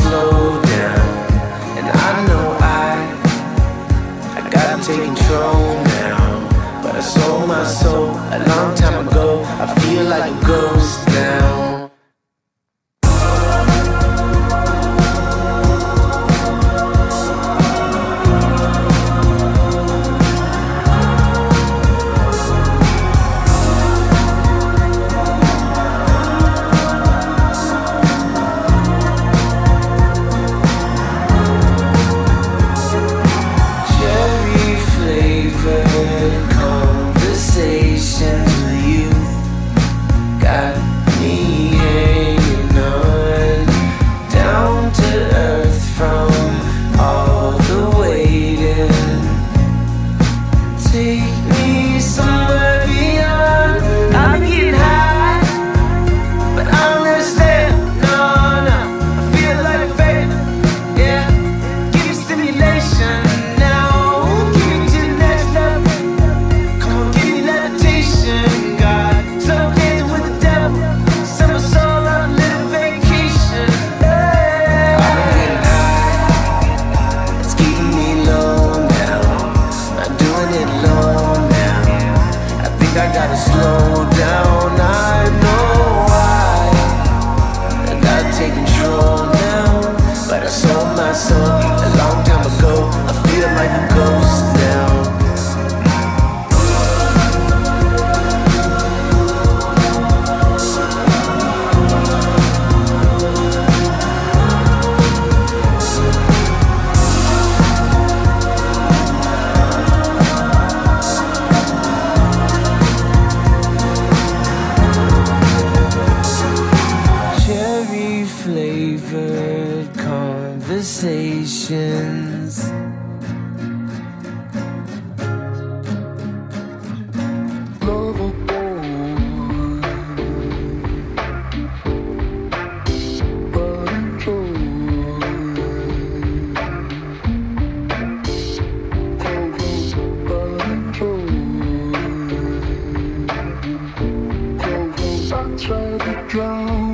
slow down, and I know I I gotta take control now. But I sold my soul a long time ago. I feel like a ghost. Flavored conversations. Tried to drown